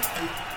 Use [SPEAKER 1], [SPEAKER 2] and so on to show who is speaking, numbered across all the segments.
[SPEAKER 1] Lè kati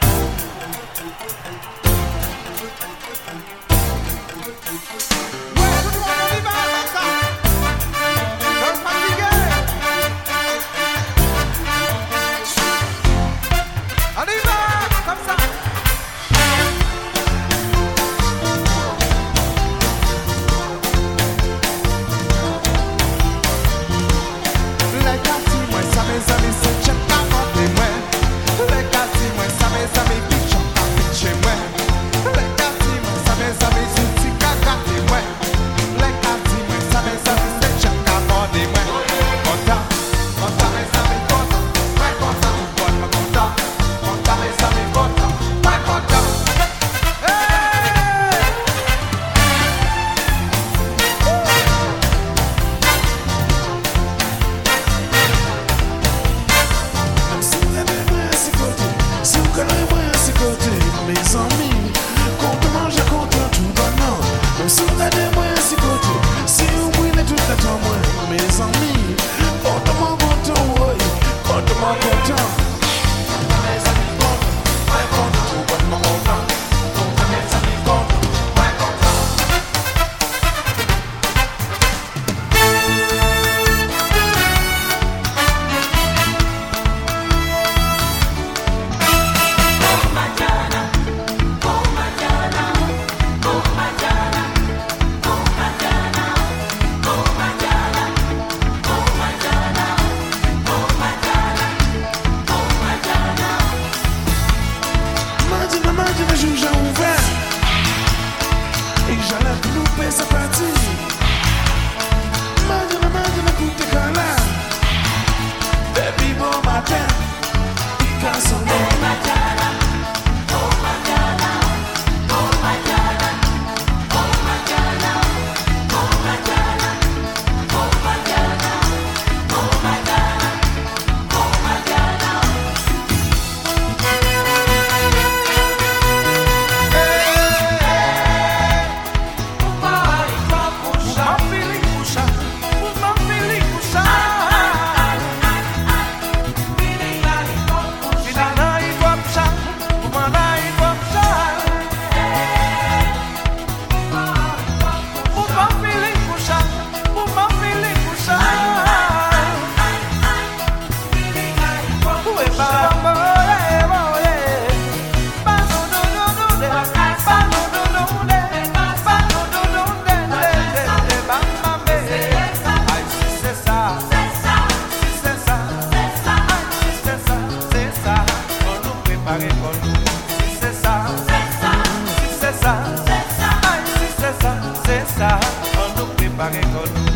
[SPEAKER 1] back and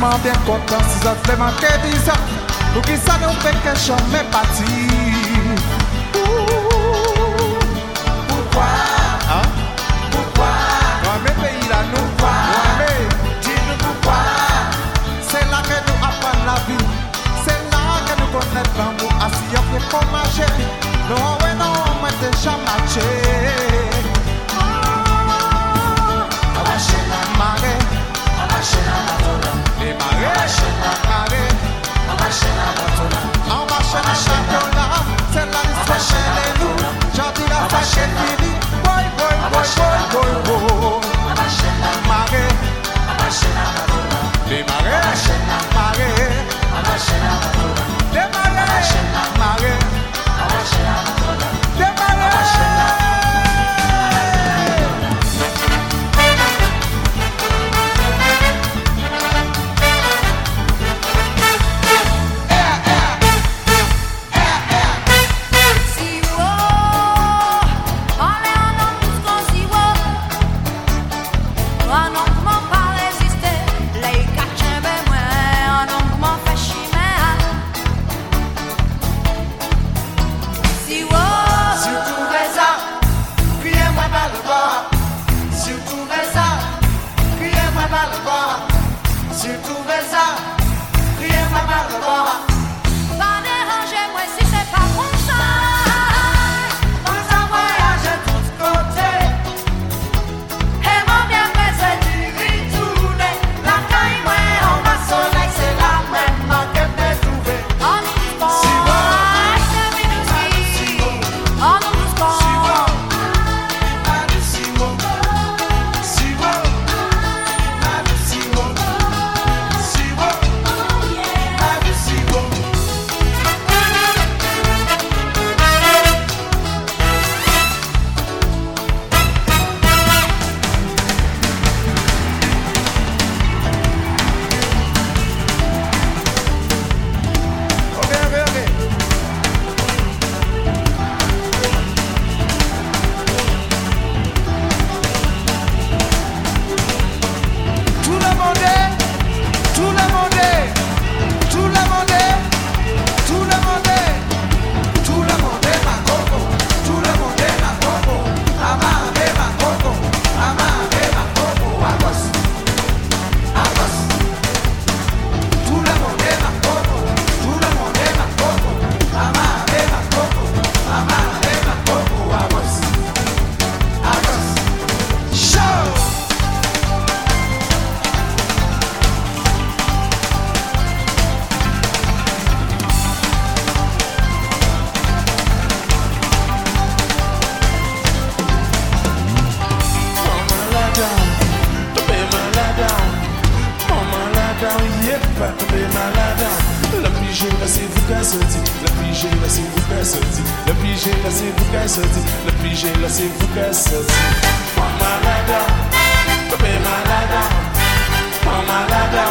[SPEAKER 1] Mouman byen kontan si zot fleman ke dizot Pou ki sa nou peke chanme pati. Boy, boy, boy, boy, boy.
[SPEAKER 2] 질투 là c'est vous qu'elle sortit, la pige là c'est vous qu'elle sortit, la pige là c'est vous qu'elle sortit, la pige là c'est vous qu'elle sortit. Mamalada, papa malada, mamalada.